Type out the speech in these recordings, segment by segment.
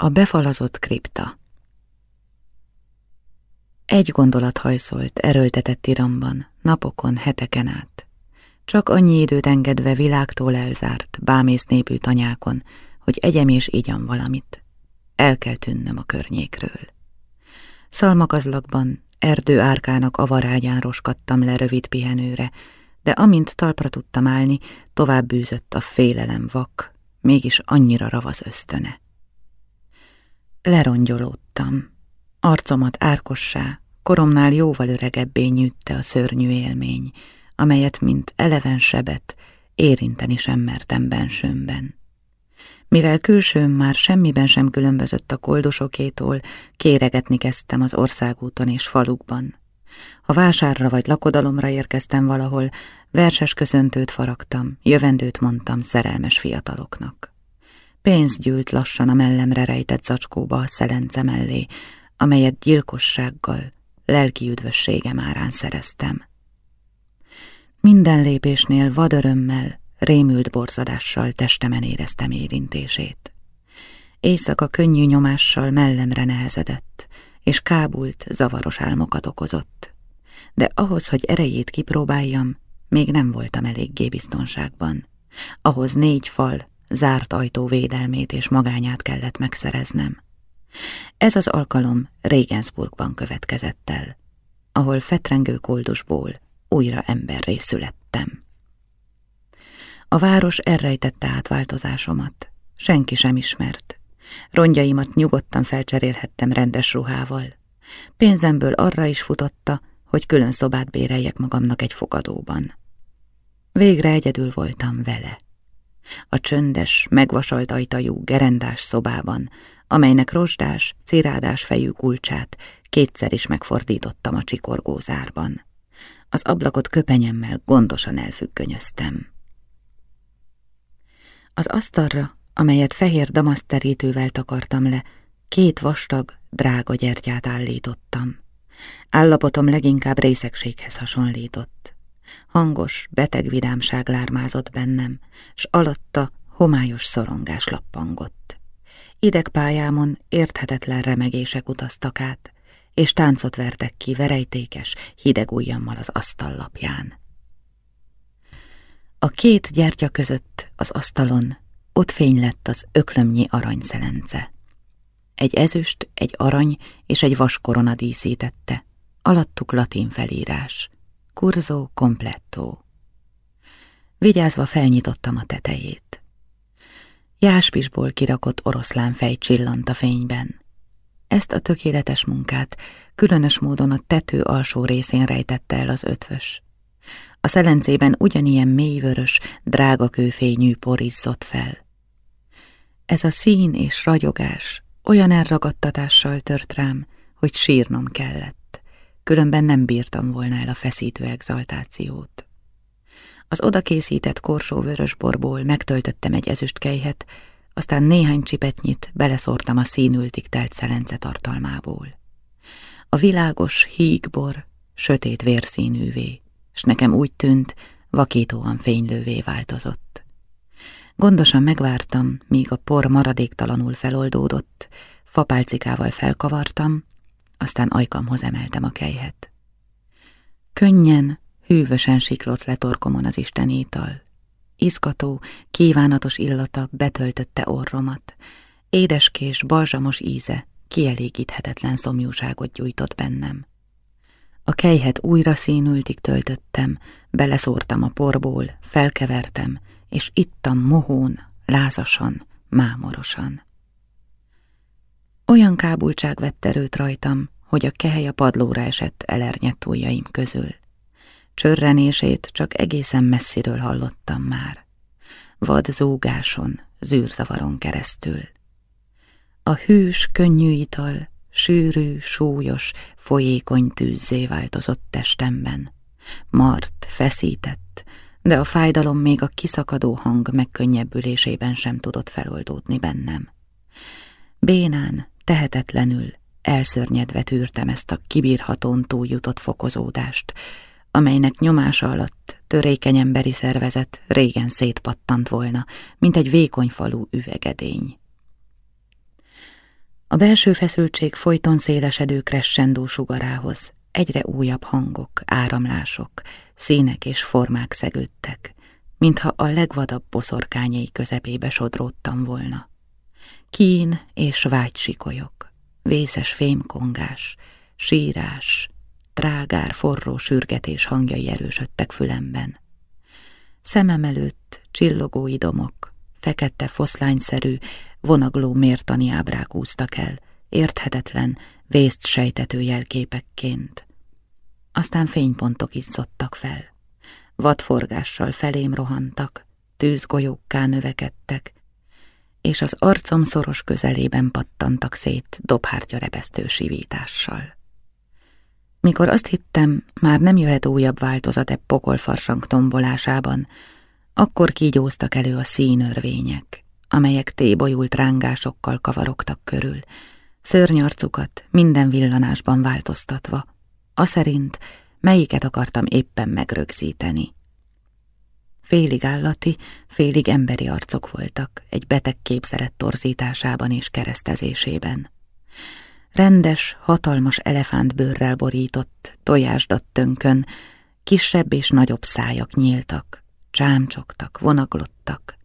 A befalazott kripta Egy gondolat hajszolt, erőltetett iramban, napokon, heteken át. Csak annyi időt engedve világtól elzárt, bámész népű tanyákon, hogy egyem és igyam valamit. El kell tűnnöm a környékről. Szalmakazlakban, erdő árkának avarágyán roskadtam le rövid pihenőre, de amint talpra tudtam állni, tovább bűzött a félelem vak, mégis annyira ravasz ösztöne. Lerongyolódtam. Arcomat árkossá, koromnál jóval öregebbé nyűtte a szörnyű élmény, amelyet, mint eleven sebet, érinteni sem mertem bensőmben. Mivel külsőm már semmiben sem különbözött a koldosokétól, kéregetni kezdtem az országúton és falukban. Ha vásárra vagy lakodalomra érkeztem valahol, verses köszöntőt faragtam, jövendőt mondtam szerelmes fiataloknak. Pénz gyűlt lassan a mellemre rejtett zacskóba a szelence mellé, amelyet gyilkossággal, lelki üdvösségem árán szereztem. Minden lépésnél vadörömmel, rémült borzadással testemen éreztem érintését. Éjszaka könnyű nyomással mellemre nehezedett, és kábult, zavaros álmokat okozott. De ahhoz, hogy erejét kipróbáljam, még nem voltam eléggé biztonságban. Ahhoz négy fal, zárt ajtó védelmét és magányát kellett megszereznem. Ez az alkalom Regensburgban következett el, ahol fetrengő koldusból újra emberré születtem. A város elrejtette át változásomat. Senki sem ismert. Rongyaimat nyugodtan felcserélhettem rendes ruhával. Pénzemből arra is futotta, hogy külön szobát béreljek magamnak egy fogadóban. Végre egyedül voltam vele. A csöndes, megvasalt ajtajú, gerendás szobában, amelynek rozsdás, cirádás fejű kulcsát kétszer is megfordítottam a csikorgó zárban. Az ablakot köpenyemmel gondosan elfüggönyöztem. Az asztalra, amelyet fehér damaszterítővel takartam le, két vastag, drága gyertyát állítottam. Állapotom leginkább részegséghez hasonlított. Hangos, beteg vidámság lármázott bennem, s alatta homályos szorongás lappangott. Idegpályámon érthetetlen remegések utaztak át, és táncot vertek ki verejtékes, hideg ujjammal az asztallapján. A két gyertya között az asztalon ott fény lett az öklömnyi aranyszelence. Egy ezüst, egy arany és egy vaskorona díszítette, alattuk latin felírás. Kurzó completto. Vigyázva felnyitottam a tetejét. Jáspisból kirakott oroszlán fej csillant a fényben. Ezt a tökéletes munkát különös módon a tető alsó részén rejtette el az ötvös. A szelencében ugyanilyen mélyvörös, drága kőfényű porizzott fel. Ez a szín és ragyogás olyan elragadtatással tört rám, hogy sírnom kellett, különben nem bírtam volna el a feszítő exaltációt. Az odakészített korsó borból megtöltöttem egy ezüstkejhet, aztán néhány csipetnyit beleszórtam a színültig telt szelence tartalmából. A világos hígbor sötét vérszínűvé, s nekem úgy tűnt, vakítóan fénylővé változott. Gondosan megvártam, míg a por maradéktalanul feloldódott, fapálcikával felkavartam, aztán ajkamhoz emeltem a kejhet. Könnyen, hűvösen siklott le torkomon az Isten étal. Izgató, kívánatos illata betöltötte orromat, édeskés, balzsamos íze kielégíthetetlen szomjúságot gyújtott bennem. A kejhet újra színültig töltöttem, beleszórtam a porból, felkevertem, és ittam mohón, lázasan, mámorosan. Olyan kábultság vett erőt rajtam, hogy a kehely a padlóra esett elernyett ujjaim közül. Csörrenését csak egészen messziről hallottam már. Vad zúgáson, zűrzavaron keresztül. A hűs, könnyű ital sűrű, súlyos, folyékony tűzzé változott testemben. Mart, feszített, de a fájdalom még a kiszakadó hang megkönnyebbülésében sem tudott feloldódni bennem. Bénán, tehetetlenül, elszörnyedve tűrtem ezt a kibírhatón túljutott fokozódást, amelynek nyomása alatt törékeny emberi szervezet régen szétpattant volna, mint egy vékony falú üvegedény. A belső feszültség folyton szélesedő crescendó sugarához egyre újabb hangok, áramlások, színek és formák szegődtek, mintha a legvadabb boszorkányai közepébe sodródtam volna. Kín és vágysikolyok, vészes fémkongás, sírás, trágár, forró sürgetés hangjai erősödtek fülemben. Szemem előtt csillogó idomok, fekete foszlányszerű, vonagló mértani ábrák úztak el, érthetetlen, vészt sejtető jelképekként. Aztán fénypontok izzottak fel. Vadforgással felém rohantak, tűzgolyókká növekedtek, és az arcom szoros közelében pattantak szét dobhártya rebesztő sivítással. Mikor azt hittem, már nem jöhet újabb változat e pokolfarsang tombolásában, akkor kígyóztak elő a színörvények, amelyek tébolyult rángásokkal kavarogtak körül, szörnyarcukat minden villanásban változtatva, aszerint, melyiket akartam éppen megrögzíteni. Félig állati, félig emberi arcok voltak egy beteg képzelet torzításában és keresztezésében. Rendes, hatalmas elefántbőrrel borított, tojásdat tönkön, kisebb és nagyobb szájak nyíltak, csámcsogtak, vonaglottak.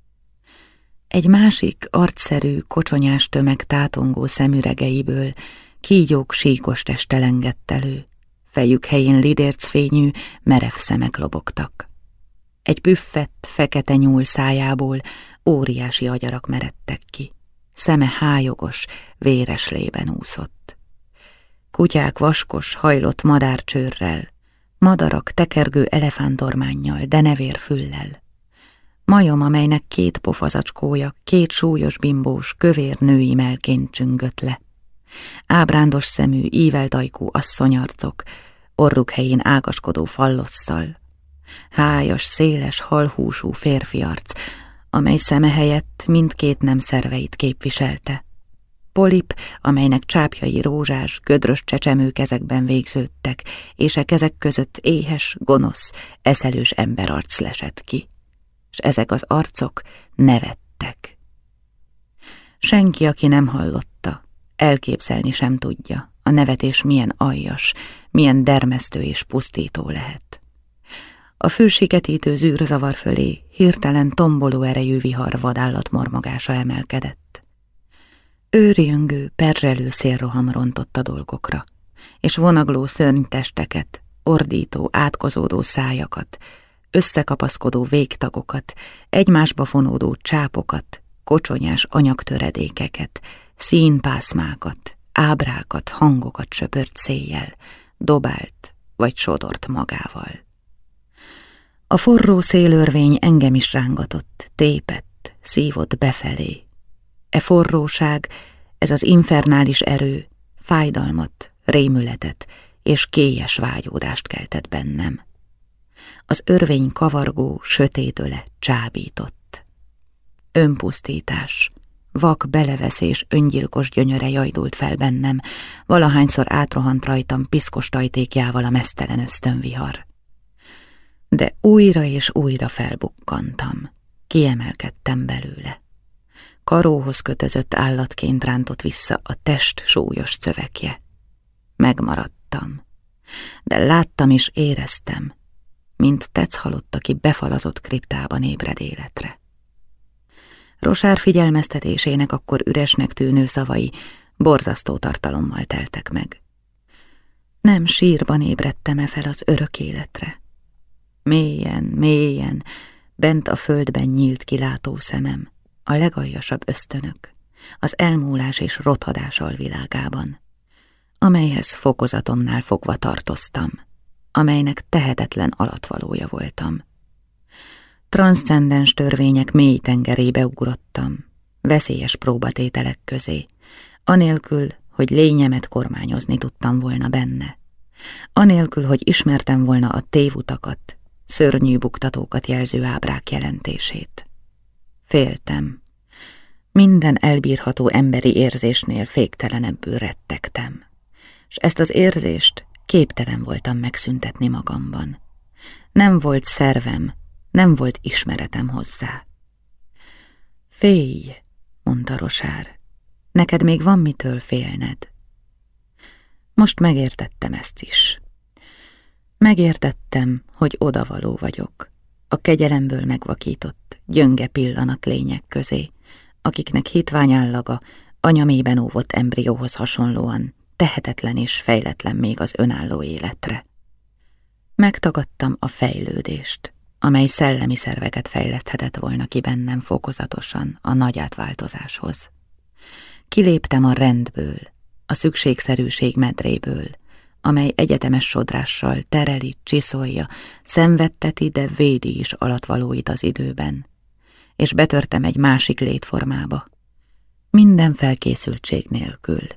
Egy másik, arcszerű, kocsonyás tömeg tátongó szemüregeiből kígyók síkos teste elő, fejük helyén lidércfényű, merev szemek lobogtak. Egy büffett, fekete nyúl szájából óriási agyarak meredtek ki. Szeme hájogos, véres lében úszott. Kutyák vaskos, hajlott madárcsőrrel, madarak tekergő elefántormánnyal, de nevér füllel. Majom, amelynek két pofazacskója, két súlyos bimbós, kövér női melként csüngött le. Ábrándos szemű, íveltajkú asszonyarcok, orruk helyén ágaskodó fallosszal. Hájas, széles, halhúsú férfiarc, amely szeme helyett mindkét nem szerveit képviselte. Polip, amelynek csápjai rózsás, gödrös csecsemő kezekben végződtek, és e kezek között éhes, gonosz, eszelős emberarc lesett ki. És ezek az arcok nevettek. Senki, aki nem hallotta, elképzelni sem tudja, a nevetés milyen aljas, milyen dermesztő és pusztító lehet. A fősiketítő zűrzavar fölé hirtelen tomboló erejű vihar vadállat mormogása emelkedett. Őrjöngő, perzselő szélroham rontott a dolgokra, és vonagló szörnytesteket, ordító, átkozódó szájakat, összekapaszkodó végtagokat, egymásba fonódó csápokat, kocsonyás anyagtöredékeket, színpászmákat, ábrákat, hangokat söpört széjjel, dobált vagy sodort magával. A forró szélörvény engem is rángatott, tépett, szívott befelé. E forróság, ez az infernális erő, fájdalmat, rémületet és kélyes vágyódást keltett bennem. Az örvény kavargó, sötétöle csábított. Önpusztítás, vak beleveszés öngyilkos gyönyöre jajdult fel bennem, valahányszor átrohant rajtam piszkos tajtékjával a mesztelen ösztönvihar de újra és újra felbukkantam, kiemelkedtem belőle. Karóhoz kötözött állatként rántott vissza a test súlyos szövekje. Megmaradtam, de láttam és éreztem, mint tetsz halott, aki befalazott kriptában ébred életre. Rosár figyelmeztetésének akkor üresnek tűnő szavai borzasztó tartalommal teltek meg. Nem sírban ébredtem-e fel az örök életre, Mélyen, mélyen, bent a földben nyílt kilátó szemem, a legaljasabb ösztönök, az elmúlás és rothadás alvilágában, amelyhez fokozatomnál fogva tartoztam, amelynek tehetetlen alatvalója voltam. Transzcendens törvények mély tengerébe ugrottam, veszélyes próbatételek közé, anélkül, hogy lényemet kormányozni tudtam volna benne, anélkül, hogy ismertem volna a tévutakat, szörnyű buktatókat jelző ábrák jelentését. Féltem. Minden elbírható emberi érzésnél féktelenebbül rettegtem, és ezt az érzést képtelen voltam megszüntetni magamban. Nem volt szervem, nem volt ismeretem hozzá. Félj, mondta Rosár, Neked még van mitől félned. Most megértettem ezt is. Megértettem, hogy odavaló vagyok, a kegyelemből megvakított, gyönge pillanat lények közé, akiknek hitványállaga anyamében óvott embrióhoz hasonlóan tehetetlen és fejletlen még az önálló életre. Megtagadtam a fejlődést, amely szellemi szerveket fejleszthetett volna ki bennem fokozatosan a nagy átváltozáshoz. Kiléptem a rendből, a szükségszerűség medréből, amely egyetemes sodrással tereli, csiszolja, szenvedteti, de védi is alatvalóit az időben, és betörtem egy másik létformába, minden felkészültség nélkül.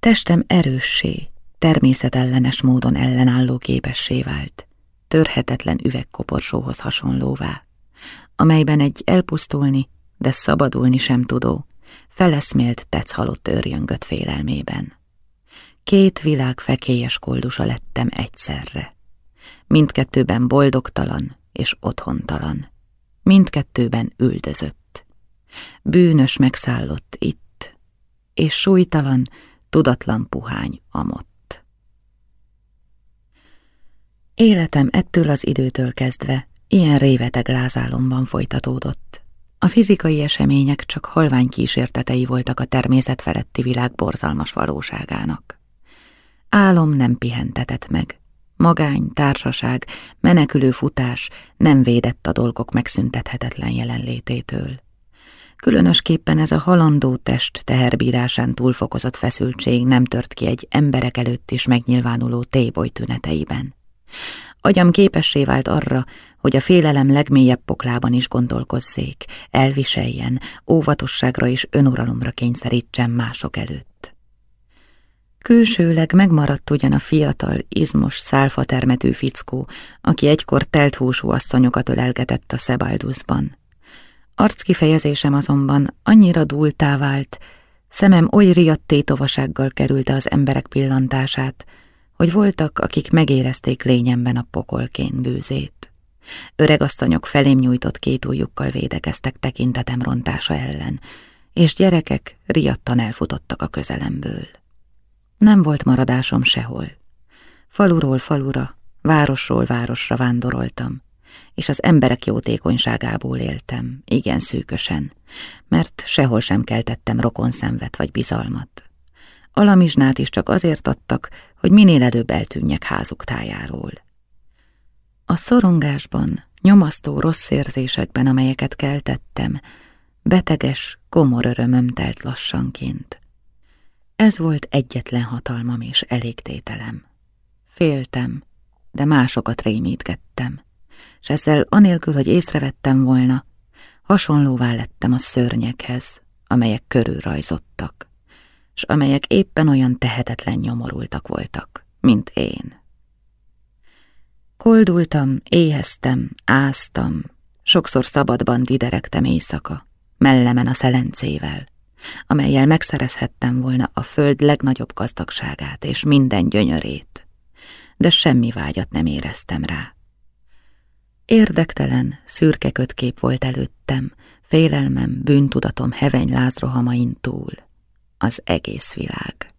Testem erőssé, természetellenes módon ellenálló képessé vált, törhetetlen üvegkoporsóhoz hasonlóvá, amelyben egy elpusztulni, de szabadulni sem tudó, feleszmélt tetsz halott őrjöngött félelmében. Két világ fekélyes koldusa lettem egyszerre. Mindkettőben boldogtalan és otthontalan. Mindkettőben üldözött. Bűnös megszállott itt, és súlytalan, tudatlan puhány amott. Életem ettől az időtől kezdve ilyen réveteg lázálomban folytatódott. A fizikai események csak halvány kísértetei voltak a természet feletti világ borzalmas valóságának. Álom nem pihentetett meg. Magány, társaság, menekülő futás nem védett a dolgok megszüntethetetlen jelenlététől. Különösképpen ez a halandó test teherbírásán túlfokozott feszültség nem tört ki egy emberek előtt is megnyilvánuló téboly tüneteiben. Agyam képessé vált arra, hogy a félelem legmélyebb poklában is gondolkozzék, elviseljen, óvatosságra és önuralomra kényszerítsen mások előtt. Külsőleg megmaradt ugyan a fiatal, izmos, szálfatermető fickó, aki egykor telthúsú asszonyokat ölelgetett a Szebaldusban. Arckifejezésem azonban annyira dúltá vált, szemem oly riadt tétovasággal kerülte az emberek pillantását, hogy voltak, akik megérezték lényemben a pokolkén. Öreg asztanyok felém nyújtott két ujjukkal védekeztek tekintetem rontása ellen, és gyerekek riadtan elfutottak a közelemből. Nem volt maradásom sehol. Faluról falura, városról városra vándoroltam, és az emberek jótékonyságából éltem, igen szűkösen, mert sehol sem keltettem rokon szenvet vagy bizalmat. Alamizsnát is csak azért adtak, hogy minél előbb eltűnjek házuk tájáról. A szorongásban, nyomasztó rossz érzésekben, amelyeket keltettem, beteges, komor örömöm telt lassanként. Ez volt egyetlen hatalmam és elégtételem. Féltem, de másokat rémítgettem, s ezzel anélkül, hogy észrevettem volna, hasonlóvá lettem a szörnyekhez, amelyek körülrajzottak, s amelyek éppen olyan tehetetlen nyomorultak voltak, mint én. Koldultam, éheztem, áztam, sokszor szabadban diderektem éjszaka, mellemen a szelencével, amelyel megszerezhettem volna a föld legnagyobb gazdagságát és minden gyönyörét, de semmi vágyat nem éreztem rá. Érdektelen, szürke kötkép volt előttem, félelmem, bűntudatom heveny lázrohamain túl, az egész világ.